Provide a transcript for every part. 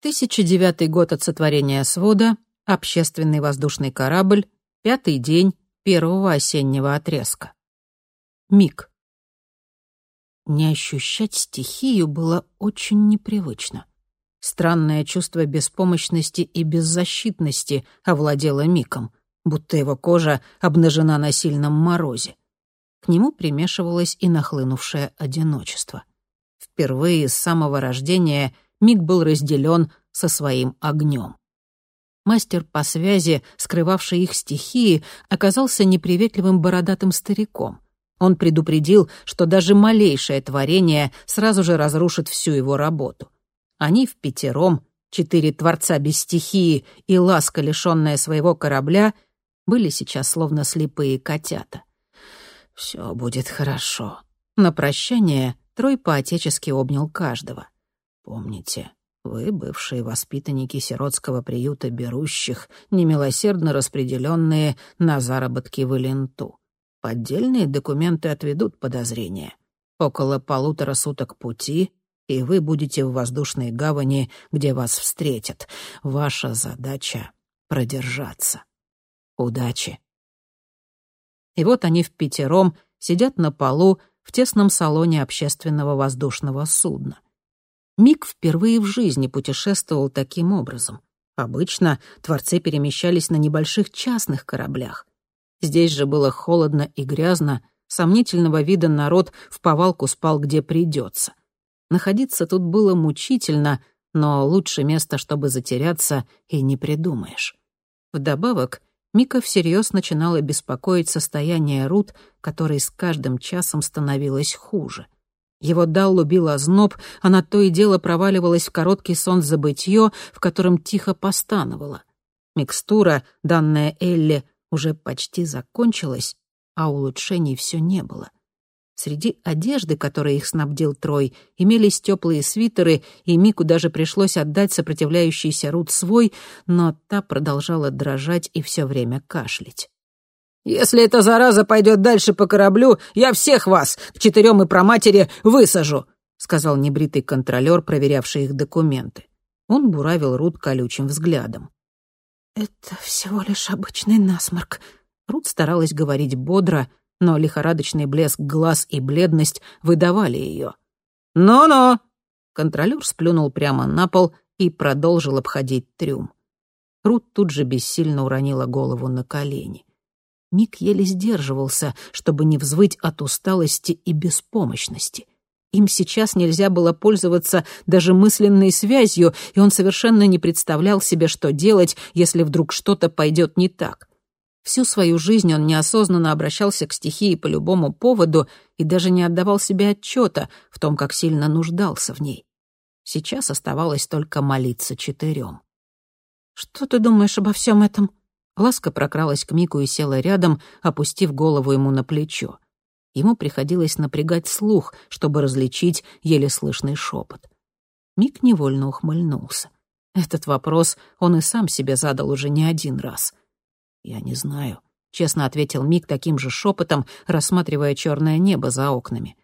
1009 год от сотворения свода, общественный воздушный корабль, пятый день первого осеннего отрезка. Миг. Не ощущать стихию было очень непривычно. Странное чувство беспомощности и беззащитности овладело Миком, будто его кожа обнажена на сильном морозе. К нему примешивалось и нахлынувшее одиночество. Впервые с самого рождения Мик был разделен со своим огнем. Мастер по связи, скрывавший их стихии, оказался неприветливым бородатым стариком. Он предупредил, что даже малейшее творение сразу же разрушит всю его работу. Они в пятером, четыре творца без стихии и ласка, лишенная своего корабля, были сейчас словно слепые котята. «Все будет хорошо». На прощание Трой поотечески обнял каждого. «Помните, вы, бывшие воспитанники сиротского приюта берущих, немилосердно распределенные на заработки в Иленту. Поддельные документы отведут подозрения. Около полутора суток пути, и вы будете в воздушной гавани, где вас встретят. Ваша задача — продержаться. Удачи. И вот они в пятером сидят на полу в тесном салоне общественного воздушного судна. Мик впервые в жизни путешествовал таким образом. Обычно творцы перемещались на небольших частных кораблях. Здесь же было холодно и грязно, сомнительного вида народ в повалку спал где придется. Находиться тут было мучительно, но лучше места, чтобы затеряться, и не придумаешь. Вдобавок, Мика всерьез начинала беспокоить состояние Рут, которой с каждым часом становилось хуже — его Даллу бил озноб, она то и дело проваливалась в короткий сон забытье, в котором тихо постановала. Микстура, данная Элли, уже почти закончилась, а улучшений все не было. Среди одежды, которой их снабдил Трой, имелись теплые свитеры, и Мику даже пришлось отдать сопротивляющийся Рут свой, но та продолжала дрожать и все время кашлять. Если эта зараза пойдет дальше по кораблю, я всех вас, к четырем и проматери, высажу», — сказал небритый контролер, проверявший их документы. Он буравил Рут колючим взглядом. «Это всего лишь обычный насморк». Рут старалась говорить бодро, но лихорадочный блеск глаз и бледность выдавали ее. «Ну-ну!» Контролер сплюнул прямо на пол и продолжил обходить трюм. Рут тут же бессильно уронила голову на колени. Мик еле сдерживался, чтобы не взвыть от усталости и беспомощности. Им сейчас нельзя было пользоваться даже мысленной связью, и он совершенно не представлял себе, что делать, если вдруг что-то пойдет не так. Всю свою жизнь он неосознанно обращался к стихии по любому поводу и даже не отдавал себе отчета в том, как сильно нуждался в ней. Сейчас оставалось только молиться четырем. «Что ты думаешь обо всем этом?» Ласка прокралась к Мику и села рядом, опустив голову ему на плечо. Ему приходилось напрягать слух, чтобы различить еле слышный шепот. Мик невольно ухмыльнулся. Этот вопрос он и сам себе задал уже не один раз. «Я не знаю», — честно ответил Мик таким же шепотом, рассматривая черное небо за окнами.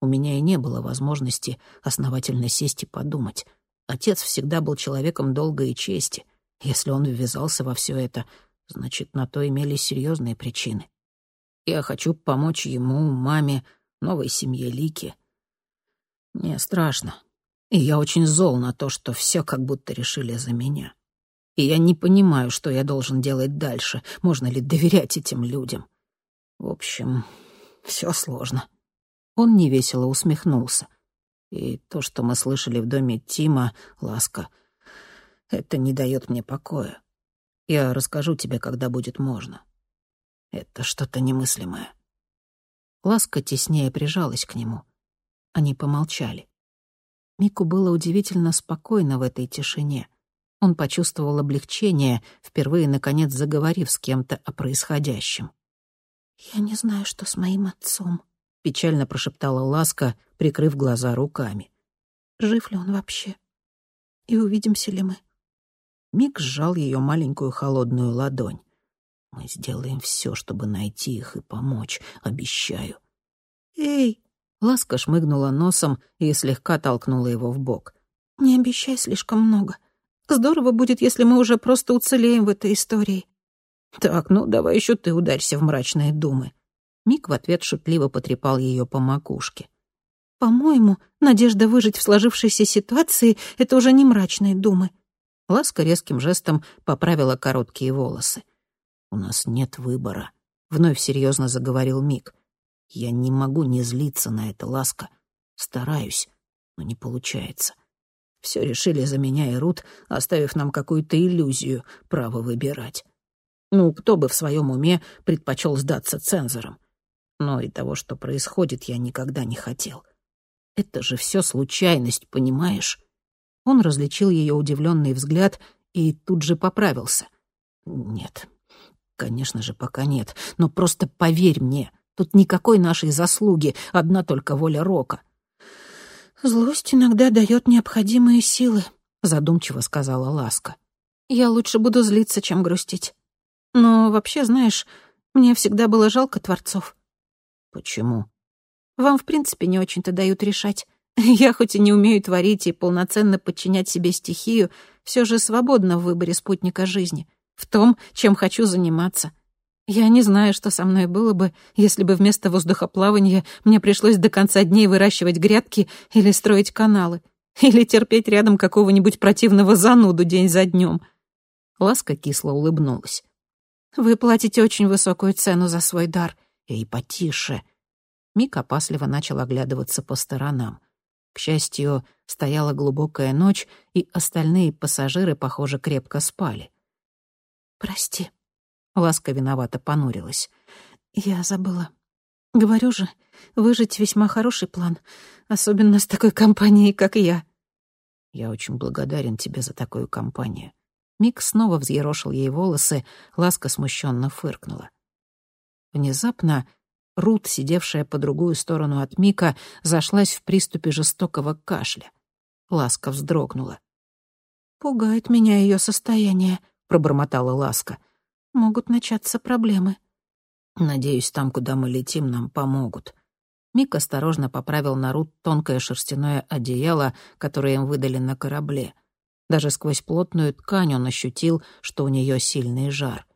«У меня и не было возможности основательно сесть и подумать. Отец всегда был человеком долга и чести. Если он ввязался во все это, Значит, на то имелись серьезные причины. Я хочу помочь ему, маме, новой семье Лики. Мне страшно. И я очень зол на то, что все как будто решили за меня. И я не понимаю, что я должен делать дальше. Можно ли доверять этим людям? В общем, все сложно. Он невесело усмехнулся. И то, что мы слышали в доме Тима, ласка, это не дает мне покоя. Я расскажу тебе, когда будет можно. Это что-то немыслимое». Ласка теснее прижалась к нему. Они помолчали. Мику было удивительно спокойно в этой тишине. Он почувствовал облегчение, впервые, наконец, заговорив с кем-то о происходящем. «Я не знаю, что с моим отцом», — печально прошептала Ласка, прикрыв глаза руками. «Жив ли он вообще? И увидимся ли мы?» Мик сжал ее маленькую холодную ладонь. «Мы сделаем все, чтобы найти их и помочь, обещаю». «Эй!» — Ласка шмыгнула носом и слегка толкнула его в бок. «Не обещай слишком много. Здорово будет, если мы уже просто уцелеем в этой истории». «Так, ну давай еще ты ударься в мрачные думы». Мик в ответ шутливо потрепал ее по макушке. «По-моему, надежда выжить в сложившейся ситуации — это уже не мрачные думы». Ласка резким жестом поправила короткие волосы. «У нас нет выбора», — вновь серьезно заговорил Мик. «Я не могу не злиться на это, Ласка. Стараюсь, но не получается. Все решили за меня и Рут, оставив нам какую-то иллюзию право выбирать. Ну, кто бы в своем уме предпочел сдаться цензорам? Но и того, что происходит, я никогда не хотел. Это же все случайность, понимаешь? Он различил ее удивленный взгляд и тут же поправился. Нет, конечно же, пока нет. Но просто поверь мне, тут никакой нашей заслуги, одна только воля Рока. «Злость иногда дает необходимые силы», — задумчиво сказала Ласка. «Я лучше буду злиться, чем грустить. Но вообще, знаешь, мне всегда было жалко творцов». «Почему?» «Вам, в принципе, не очень-то дают решать. Я хоть и не умею творить и полноценно подчинять себе стихию, все же свободна в выборе спутника жизни, в том, чем хочу заниматься. Я не знаю, что со мной было бы, если бы вместо воздухоплавания мне пришлось до конца дней выращивать грядки или строить каналы, или терпеть рядом какого-нибудь противного зануду день за днем. Ласка кисло улыбнулась. «Вы платите очень высокую цену за свой дар». «Эй, потише». Мик опасливо начал оглядываться по сторонам. К счастью, стояла глубокая ночь, и остальные пассажиры, похоже, крепко спали. «Прости», Ласка виновато понурилась. «Я забыла. Говорю же, выжить весьма хороший план, особенно с такой компанией, как я». «Я очень благодарен тебе за такую компанию». Мик снова взъерошил ей волосы, Ласка смущенно фыркнула. Внезапно Рут, сидевшая по другую сторону от Мика, зашлась в приступе жестокого кашля. Ласка вздрогнула. «Пугает меня ее состояние», — пробормотала Ласка. Могут начаться проблемы. Надеюсь, там, куда мы летим, нам помогут. Мик осторожно поправил на Рут тонкое шерстяное одеяло, которое им выдали на корабле. Даже сквозь плотную ткань он ощутил, что у нее сильный жар.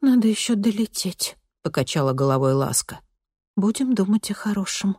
«Надо еще долететь», — покачала головой Ласка. «Будем думать о хорошем».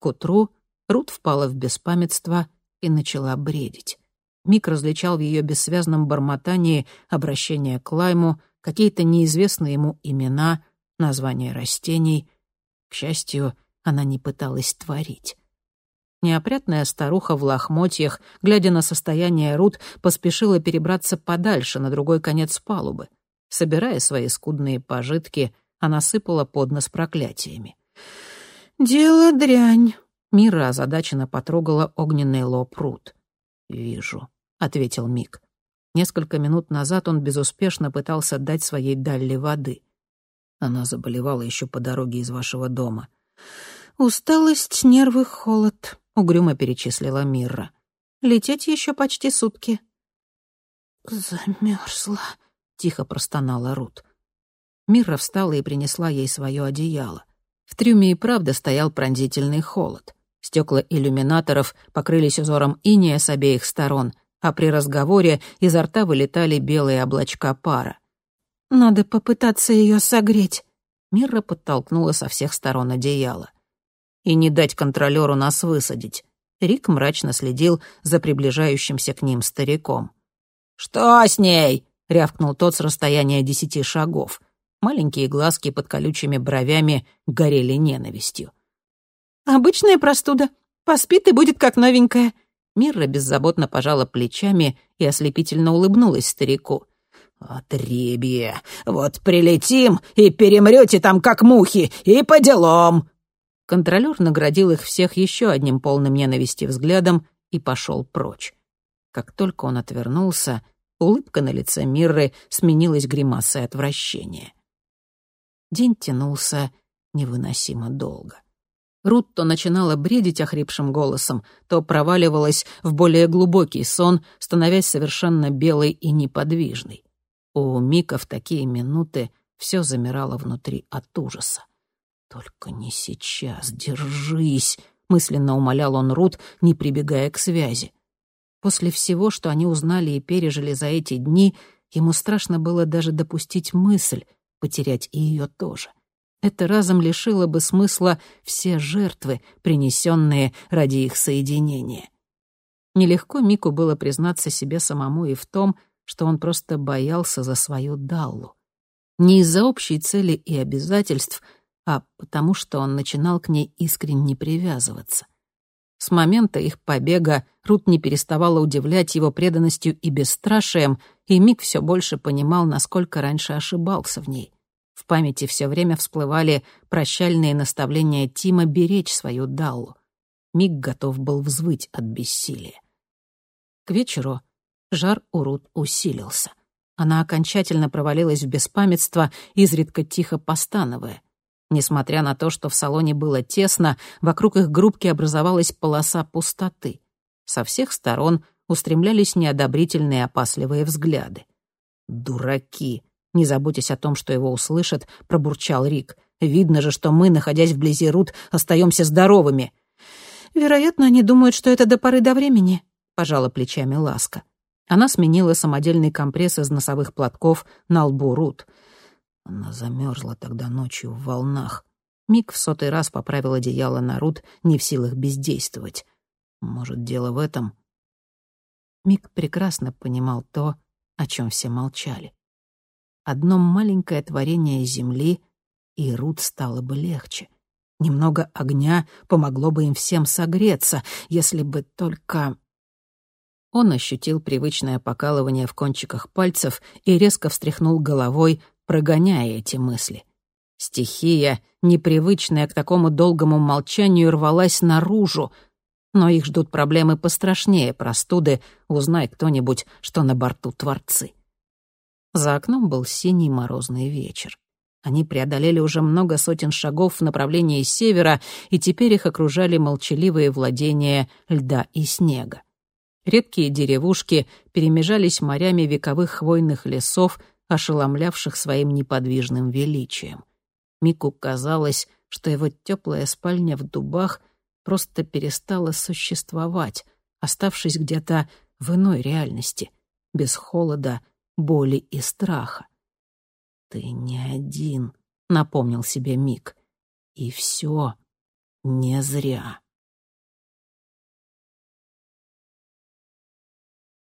К утру Рут впала в беспамятство и начала бредить. Мик различал в ее бессвязном бормотании обращение к Лайму, какие-то неизвестные ему имена, названия растений. К счастью, она не пыталась творить. Неопрятная старуха в лохмотьях, глядя на состояние Рут, поспешила перебраться подальше, на другой конец палубы. Собирая свои скудные пожитки, она сыпала под нос проклятиями. «Дело дрянь», — Мира озадаченно потрогала огненный лоб Рут. «Вижу», — ответил Мик. Несколько минут назад он безуспешно пытался дать своей Далли воды. Она заболевала еще по дороге из вашего дома. «Усталость, нервы, холод», — угрюмо перечислила Мирра. «Лететь еще почти сутки». «Замерзла», — тихо простонала Рут. Мирра встала и принесла ей свое одеяло. В трюме и правда стоял пронзительный холод. Стекла иллюминаторов покрылись узором иния с обеих сторон, а при разговоре изо рта вылетали белые облачка пара. «Надо попытаться ее согреть», — Мирра подтолкнула со всех сторон одеяло. «И не дать контролеру нас высадить». Рик мрачно следил за приближающимся к ним стариком. «Что с ней?» — рявкнул тот с расстояния десяти шагов. Маленькие глазки под колючими бровями горели ненавистью. «Обычная простуда. Поспит и будет как новенькая», Мирра беззаботно пожала плечами и ослепительно улыбнулась старику. «Отребье! Вот прилетим и перемрете там, как мухи, и по делам!» Контролер наградил их всех еще одним полным ненависти взглядом и пошел прочь. Как только он отвернулся, улыбка на лице Мирры сменилась гримасой отвращения. День тянулся невыносимо долго. Рут то начинала бредить охрипшим голосом, то проваливалась в более глубокий сон, становясь совершенно белой и неподвижной. У Мика в такие минуты все замирало внутри от ужаса. «Только не сейчас, держись!» — мысленно умолял он Рут, не прибегая к связи. После всего, что они узнали и пережили за эти дни, ему страшно было даже допустить мысль потерять и ее тоже. Это разом лишило бы смысла все жертвы, принесенные ради их соединения. Нелегко Мику было признаться себе самому и в том, что он просто боялся за свою Даллу. Не из-за общей цели и обязательств, а потому что он начинал к ней искренне привязываться. С момента их побега Рут не переставала удивлять его преданностью и бесстрашием, и Мик все больше понимал, насколько раньше ошибался в ней. В памяти все время всплывали прощальные наставления Тима беречь свою Даллу. Мик готов был взвыть от бессилия. К вечеру жар у Рут усилился. Она окончательно провалилась в беспамятство, изредка тихо постановая. Несмотря на то, что в салоне было тесно, вокруг их группки образовалась полоса пустоты. Со всех сторон устремлялись неодобрительные опасливые взгляды. «Дураки!» Не заботясь о том, что его услышат, пробурчал Рик. «Видно же, что мы, находясь вблизи Рут, остаемся здоровыми». «Вероятно, они думают, что это до поры до времени», — пожала плечами Ласка. Она сменила самодельный компресс из носовых платков на лбу Рут. Она замерзла тогда ночью в волнах. Мик в сотый раз поправил одеяло на Рут, не в силах бездействовать. Может, дело в этом? Мик прекрасно понимал то, о чем все молчали одно маленькое творение земли, и Рут стало бы легче. Немного огня помогло бы им всем согреться, если бы только... Он ощутил привычное покалывание в кончиках пальцев и резко встряхнул головой, прогоняя эти мысли. Стихия, непривычная к такому долгому молчанию, рвалась наружу, но их ждут проблемы пострашнее простуды, узнай кто-нибудь, что на борту Творцы. За окном был синий морозный вечер. Они преодолели уже много сотен шагов в направлении севера, и теперь их окружали молчаливые владения льда и снега. Редкие деревушки перемежались морями вековых хвойных лесов, ошеломлявших своим неподвижным величием. Мику казалось, что его теплая спальня в дубах просто перестала существовать, оставшись где-то в иной реальности, без холода боли и страха. «Ты не один», — напомнил себе Мик. «И все не зря».